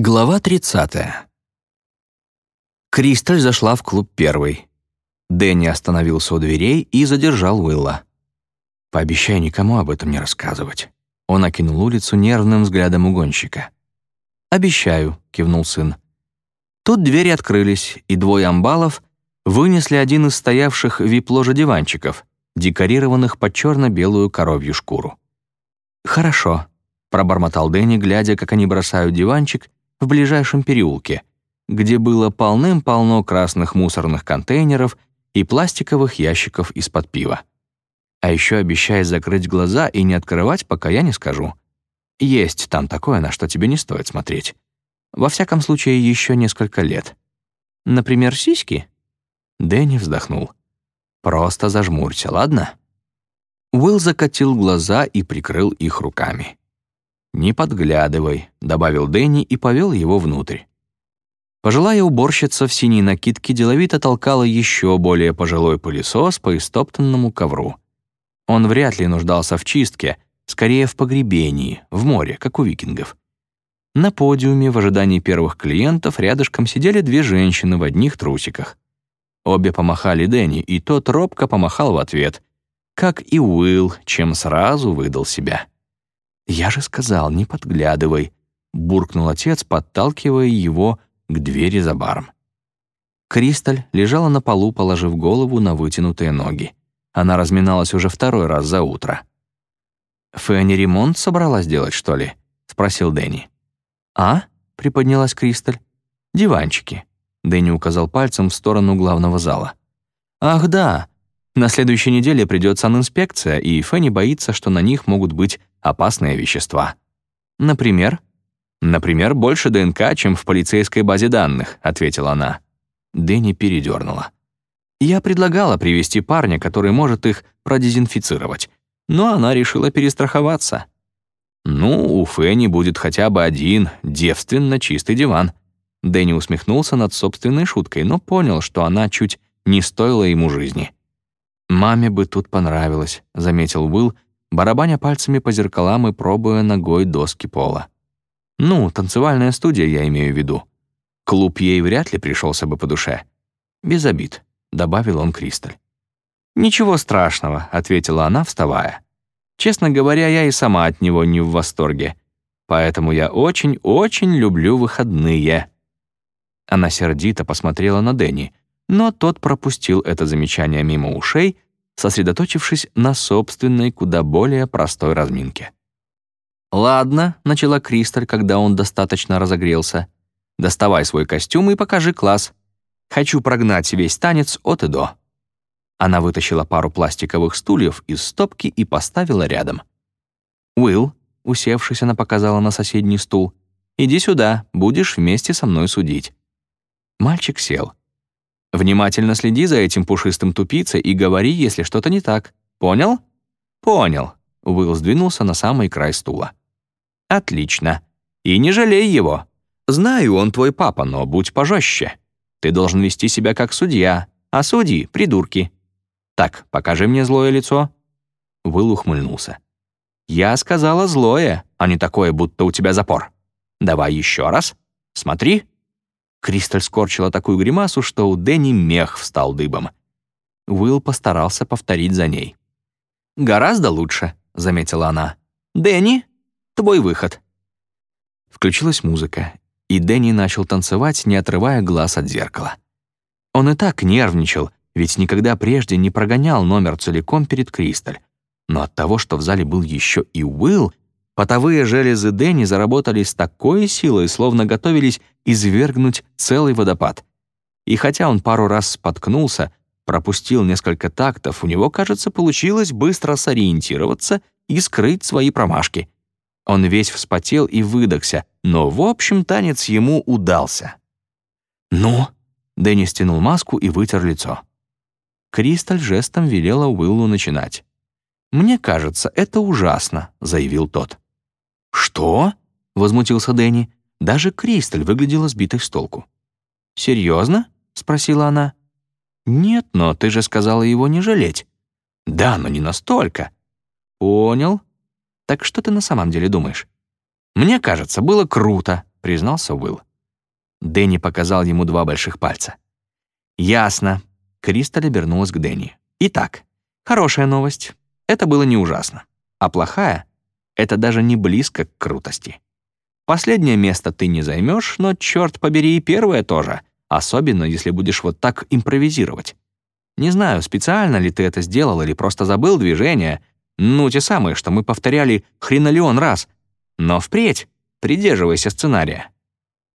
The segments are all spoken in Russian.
Глава 30. Кристаль зашла в клуб первой. Дэнни остановился у дверей и задержал Уилла. «Пообещай никому об этом не рассказывать». Он окинул улицу нервным взглядом угонщика. «Обещаю», — кивнул сын. Тут двери открылись, и двое амбалов вынесли один из стоявших в вип-ложе диванчиков, декорированных под черно-белую коровью шкуру. «Хорошо», — пробормотал Дэнни, глядя, как они бросают диванчик в ближайшем переулке, где было полным-полно красных мусорных контейнеров и пластиковых ящиков из-под пива. А еще обещай закрыть глаза и не открывать, пока я не скажу. Есть там такое, на что тебе не стоит смотреть. Во всяком случае, еще несколько лет. Например, сиськи?» Дэнни вздохнул. «Просто зажмурься, ладно?» Уилл закатил глаза и прикрыл их руками. «Не подглядывай», — добавил Дэнни и повел его внутрь. Пожилая уборщица в синей накидке деловито толкала еще более пожилой пылесос по истоптанному ковру. Он вряд ли нуждался в чистке, скорее в погребении, в море, как у викингов. На подиуме в ожидании первых клиентов рядышком сидели две женщины в одних трусиках. Обе помахали Дэнни, и тот робко помахал в ответ, как и Уилл, чем сразу выдал себя. «Я же сказал, не подглядывай», — буркнул отец, подталкивая его к двери за баром. Кристаль лежала на полу, положив голову на вытянутые ноги. Она разминалась уже второй раз за утро. «Фэнни ремонт собралась делать, что ли?» — спросил Дэнни. «А?» — приподнялась Кристаль. «Диванчики». Дэнни указал пальцем в сторону главного зала. «Ах да, на следующей неделе придет санинспекция, и Фэнни боится, что на них могут быть опасные вещества. Например? Например, больше ДНК, чем в полицейской базе данных, ответила она. Дэнни передернула. Я предлагала привести парня, который может их продезинфицировать, но она решила перестраховаться. Ну, у Фэнни будет хотя бы один девственно чистый диван. Дэнни усмехнулся над собственной шуткой, но понял, что она чуть не стоила ему жизни. «Маме бы тут понравилось», — заметил Уилл, барабаня пальцами по зеркалам и пробуя ногой доски пола. «Ну, танцевальная студия, я имею в виду. Клуб ей вряд ли пришелся бы по душе. Без обид», — добавил он Кристаль. «Ничего страшного», — ответила она, вставая. «Честно говоря, я и сама от него не в восторге. Поэтому я очень-очень люблю выходные». Она сердито посмотрела на Дэнни, но тот пропустил это замечание мимо ушей сосредоточившись на собственной, куда более простой разминке. «Ладно», — начала Кристаль, когда он достаточно разогрелся. «Доставай свой костюм и покажи класс. Хочу прогнать весь танец от и до». Она вытащила пару пластиковых стульев из стопки и поставила рядом. «Уилл», — усевшись, она показала на соседний стул, «иди сюда, будешь вместе со мной судить». Мальчик сел. Внимательно следи за этим пушистым тупицей и говори, если что-то не так. Понял? Понял. Уилл сдвинулся на самый край стула. Отлично. И не жалей его. Знаю, он твой папа, но будь пожестче. Ты должен вести себя как судья, а судьи — придурки. Так, покажи мне злое лицо. Уилл ухмыльнулся. Я сказала злое, а не такое, будто у тебя запор. Давай еще раз. Смотри. Кристаль скорчила такую гримасу, что у Дэнни мех встал дыбом. Уилл постарался повторить за ней. «Гораздо лучше», — заметила она. «Дэнни, твой выход». Включилась музыка, и Дэнни начал танцевать, не отрывая глаз от зеркала. Он и так нервничал, ведь никогда прежде не прогонял номер целиком перед Кристаль. Но от того, что в зале был еще и Уилл, Потовые железы Дэнни заработали с такой силой, словно готовились извергнуть целый водопад. И хотя он пару раз споткнулся, пропустил несколько тактов, у него, кажется, получилось быстро сориентироваться и скрыть свои промашки. Он весь вспотел и выдохся, но, в общем, танец ему удался. «Ну?» — Дэнни стянул маску и вытер лицо. Кристаль жестом велела Уиллу начинать. «Мне кажется, это ужасно», — заявил тот. «Что?» — возмутился Дэнни. Даже Кристаль выглядела сбитой с толку. «Серьезно?» — спросила она. «Нет, но ты же сказала его не жалеть». «Да, но не настолько». «Понял. Так что ты на самом деле думаешь?» «Мне кажется, было круто», — признался Уилл. Дэнни показал ему два больших пальца. «Ясно». Кристаль обернулась к Дэнни. «Итак, хорошая новость. Это было не ужасно. А плохая — это даже не близко к крутости. Последнее место ты не займешь, но, черт побери, и первое тоже, особенно если будешь вот так импровизировать. Не знаю, специально ли ты это сделал или просто забыл движение, ну, те самые, что мы повторяли хренолеон раз. Но впредь придерживайся сценария.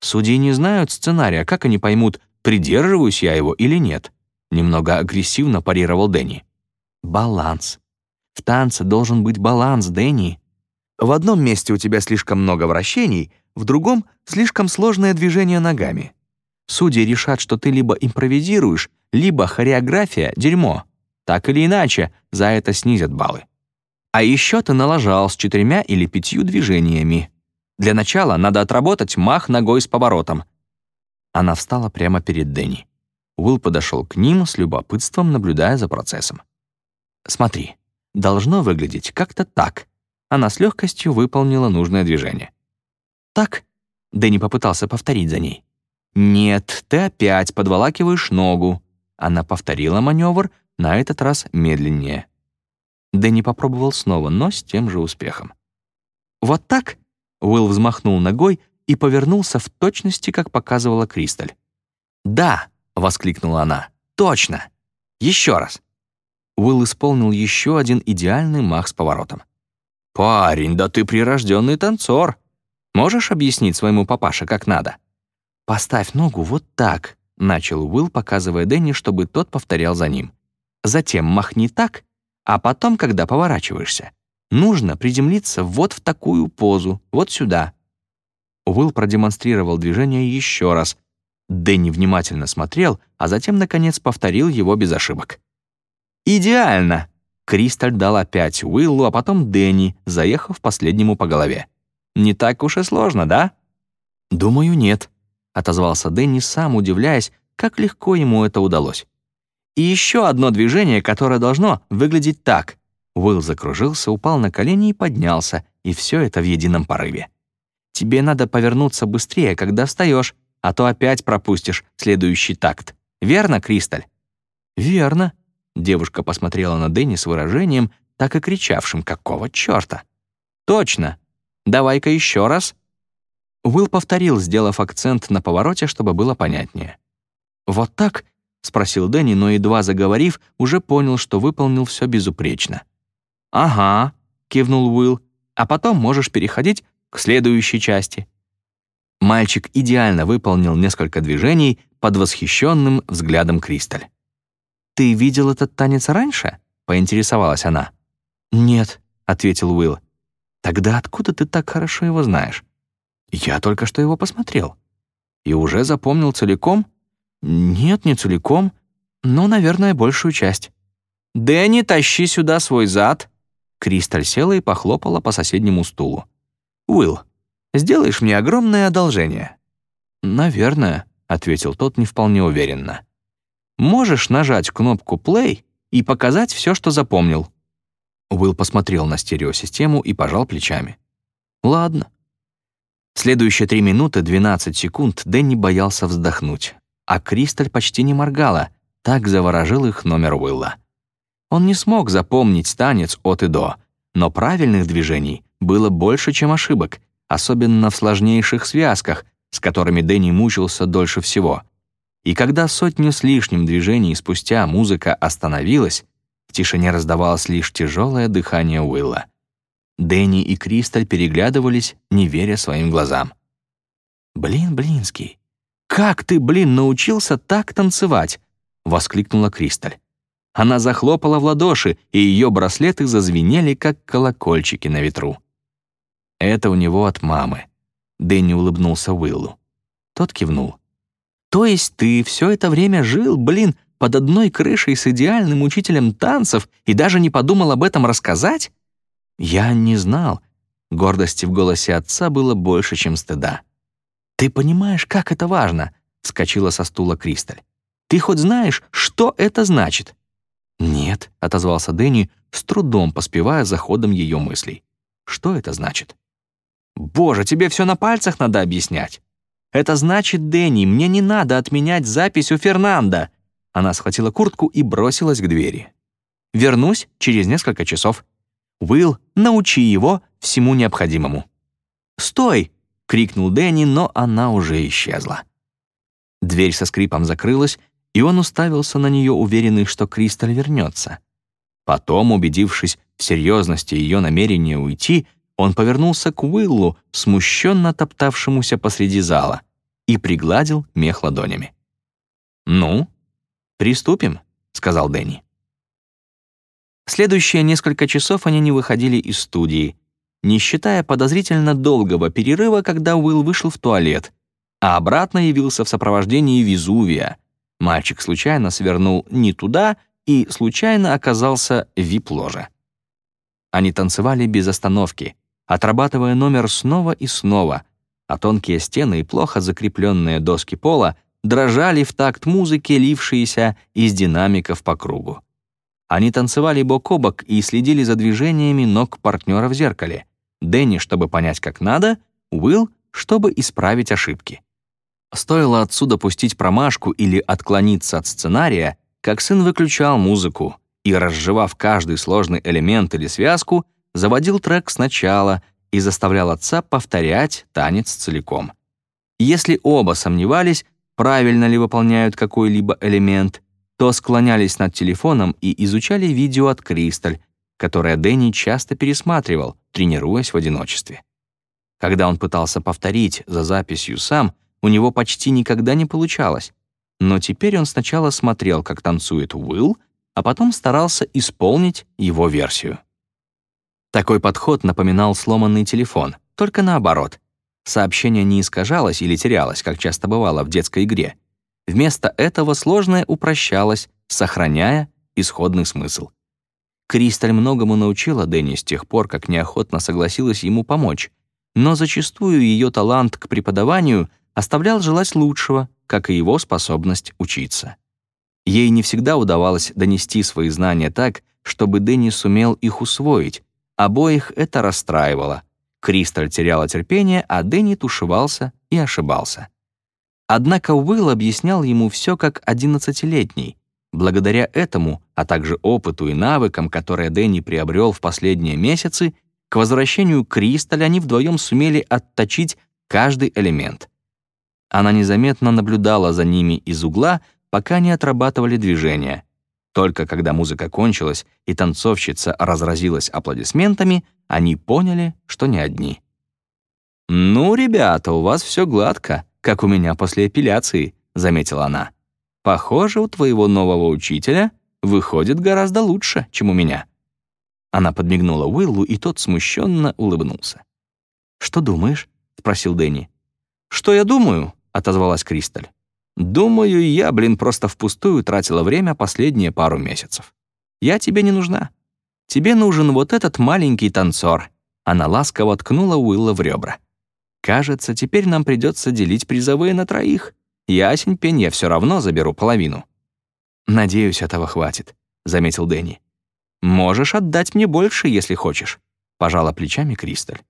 Судьи не знают сценария, как они поймут, придерживаюсь я его или нет. Немного агрессивно парировал Дэнни. Баланс. В танце должен быть баланс, Дэнни. В одном месте у тебя слишком много вращений, в другом — слишком сложное движение ногами. Судьи решат, что ты либо импровизируешь, либо хореография — дерьмо. Так или иначе, за это снизят баллы. А еще ты налажал с четырьмя или пятью движениями. Для начала надо отработать мах ногой с поворотом. Она встала прямо перед Дэнни. Уилл подошел к ним с любопытством, наблюдая за процессом. «Смотри, должно выглядеть как-то так». Она с легкостью выполнила нужное движение. «Так?» — Дэнни попытался повторить за ней. «Нет, ты опять подволакиваешь ногу». Она повторила маневр, на этот раз медленнее. Дэнни попробовал снова, но с тем же успехом. «Вот так?» Уилл взмахнул ногой и повернулся в точности, как показывала Кристаль. «Да!» — воскликнула она. «Точно! Еще раз!» Уилл исполнил еще один идеальный мах с поворотом. «Парень, да ты прирожденный танцор! Можешь объяснить своему папаше, как надо?» «Поставь ногу вот так», — начал Уилл, показывая Дэнни, чтобы тот повторял за ним. «Затем махни так, а потом, когда поворачиваешься, нужно приземлиться вот в такую позу, вот сюда». Уилл продемонстрировал движение еще раз. Дэнни внимательно смотрел, а затем, наконец, повторил его без ошибок. «Идеально!» Кристаль дал опять Уиллу, а потом Дэнни, заехав последнему по голове. «Не так уж и сложно, да?» «Думаю, нет», — отозвался Дэнни, сам удивляясь, как легко ему это удалось. «И еще одно движение, которое должно выглядеть так». Уилл закружился, упал на колени и поднялся, и все это в едином порыве. «Тебе надо повернуться быстрее, когда встаешь, а то опять пропустишь следующий такт. Верно, Кристаль?» «Верно», Девушка посмотрела на Дэнни с выражением, так и кричавшим «Какого чёрта?». «Точно! Давай-ка еще раз!» Уилл повторил, сделав акцент на повороте, чтобы было понятнее. «Вот так?» — спросил Дэнни, но, едва заговорив, уже понял, что выполнил все безупречно. «Ага», — кивнул Уилл, «а потом можешь переходить к следующей части». Мальчик идеально выполнил несколько движений под восхищенным взглядом Кристаль. «Ты видел этот танец раньше?» — поинтересовалась она. «Нет», — ответил Уилл. «Тогда откуда ты так хорошо его знаешь?» «Я только что его посмотрел». «И уже запомнил целиком?» «Нет, не целиком, но, наверное, большую часть». «Дэнни, тащи сюда свой зад!» Кристаль села и похлопала по соседнему стулу. «Уилл, сделаешь мне огромное одолжение?» «Наверное», — ответил тот не вполне уверенно можешь нажать кнопку «Play» и показать все, что запомнил». Уилл посмотрел на стереосистему и пожал плечами. «Ладно». Следующие три минуты 12 секунд Дэнни боялся вздохнуть, а Кристаль почти не моргала, так заворожил их номер Уилла. Он не смог запомнить танец от и до, но правильных движений было больше, чем ошибок, особенно в сложнейших связках, с которыми Дэнни мучился дольше всего — и когда сотню с лишним движений спустя музыка остановилась, в тишине раздавалось лишь тяжелое дыхание Уилла. Дэнни и Кристаль переглядывались, не веря своим глазам. «Блин, Блинский, как ты, блин, научился так танцевать?» — воскликнула Кристаль. Она захлопала в ладоши, и ее браслеты зазвенели, как колокольчики на ветру. «Это у него от мамы», — Дэнни улыбнулся Уиллу. Тот кивнул. То есть ты все это время жил, блин, под одной крышей с идеальным учителем танцев и даже не подумал об этом рассказать? Я не знал. Гордости в голосе отца было больше, чем стыда. «Ты понимаешь, как это важно?» — вскочила со стула Кристаль. «Ты хоть знаешь, что это значит?» «Нет», — отозвался Дэнни, с трудом поспевая за ходом ее мыслей. «Что это значит?» «Боже, тебе все на пальцах надо объяснять!» «Это значит, Дэнни, мне не надо отменять запись у Фернанда!» Она схватила куртку и бросилась к двери. «Вернусь через несколько часов. Уилл, научи его всему необходимому». «Стой!» — крикнул Дэнни, но она уже исчезла. Дверь со скрипом закрылась, и он уставился на нее, уверенный, что Кристаль вернется. Потом, убедившись в серьезности ее намерения уйти, он повернулся к Уиллу, смущенно топтавшемуся посреди зала, и пригладил мех ладонями. «Ну, приступим», — сказал Дэнни. Следующие несколько часов они не выходили из студии, не считая подозрительно долгого перерыва, когда Уилл вышел в туалет, а обратно явился в сопровождении Везувия. Мальчик случайно свернул не туда и случайно оказался в вип-ложе. Они танцевали без остановки, отрабатывая номер снова и снова, а тонкие стены и плохо закрепленные доски пола дрожали в такт музыки, лившиеся из динамиков по кругу. Они танцевали бок о бок и следили за движениями ног партнера в зеркале. Дэнни, чтобы понять, как надо, Уилл, чтобы исправить ошибки. Стоило отсюда пустить промашку или отклониться от сценария, как сын выключал музыку и, разжевав каждый сложный элемент или связку, заводил трек сначала и заставлял отца повторять танец целиком. Если оба сомневались, правильно ли выполняют какой-либо элемент, то склонялись над телефоном и изучали видео от Кристаль, которое Дэнни часто пересматривал, тренируясь в одиночестве. Когда он пытался повторить за записью сам, у него почти никогда не получалось. Но теперь он сначала смотрел, как танцует Уилл, а потом старался исполнить его версию. Такой подход напоминал сломанный телефон, только наоборот. Сообщение не искажалось или терялось, как часто бывало в детской игре. Вместо этого сложное упрощалось, сохраняя исходный смысл. Кристаль многому научила Дэнни с тех пор, как неохотно согласилась ему помочь, но зачастую ее талант к преподаванию оставлял желать лучшего, как и его способность учиться. Ей не всегда удавалось донести свои знания так, чтобы Дэнни сумел их усвоить. Обоих это расстраивало. Кристаль теряла терпение, а Дэнни тушевался и ошибался. Однако Уилл объяснял ему все как одиннадцатилетний. Благодаря этому, а также опыту и навыкам, которые Дэнни приобрел в последние месяцы, к возвращению Кристаль они вдвоем сумели отточить каждый элемент. Она незаметно наблюдала за ними из угла, пока не отрабатывали движения. Только когда музыка кончилась и танцовщица разразилась аплодисментами, они поняли, что не одни. «Ну, ребята, у вас все гладко», как у меня после эпиляции», — заметила она. «Похоже, у твоего нового учителя выходит гораздо лучше, чем у меня». Она подмигнула Уиллу, и тот смущенно улыбнулся. «Что думаешь?» — спросил Дэнни. «Что я думаю?» — отозвалась Кристаль. «Думаю, я, блин, просто впустую тратила время последние пару месяцев. Я тебе не нужна. Тебе нужен вот этот маленький танцор». Она ласково ткнула Уилла в ребра. Кажется, теперь нам придется делить призовые на троих. Ясень пень, я все равно заберу половину. Надеюсь, этого хватит, заметил Дэнни. Можешь отдать мне больше, если хочешь, пожала плечами Кристаль.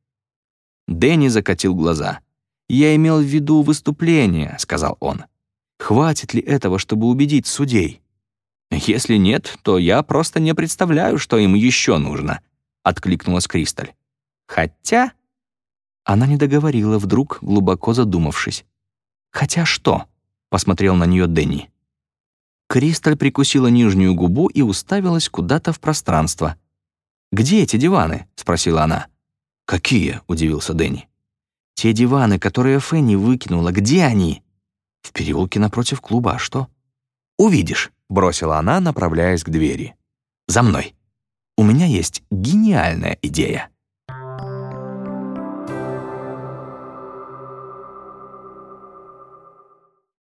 Дэнни закатил глаза. «Я имел в виду выступление», — сказал он. «Хватит ли этого, чтобы убедить судей?» «Если нет, то я просто не представляю, что им еще нужно», — откликнулась Кристаль. «Хотя...» Она не договорила, вдруг глубоко задумавшись. «Хотя что?» — посмотрел на нее Дэнни. Кристаль прикусила нижнюю губу и уставилась куда-то в пространство. «Где эти диваны?» — спросила она. «Какие?» — удивился Дэнни. «Те диваны, которые Фенни выкинула, где они?» «В переулке напротив клуба, а что?» «Увидишь», — бросила она, направляясь к двери. «За мной. У меня есть гениальная идея».